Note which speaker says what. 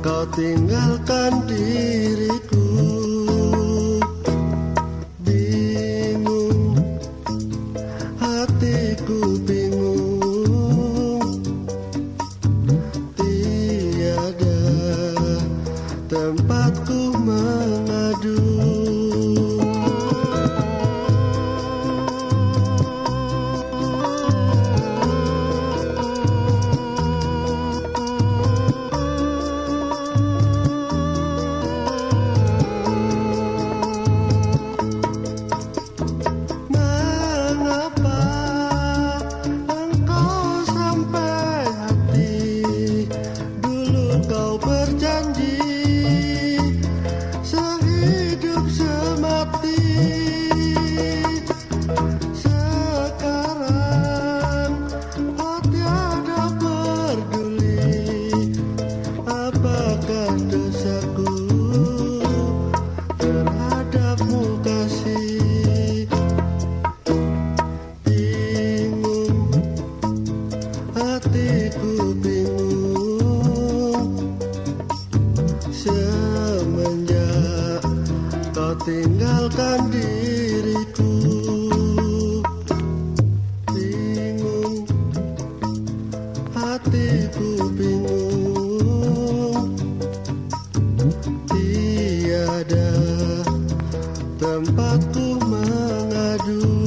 Speaker 1: kau tinggalkan diriku. Bingung hatiku bingung. Tiada tempatku mau hatiku bingung. Semenjak kau tinggalkan diriku Bingung. Hatiku bingung. Tiada tempatku mengadu.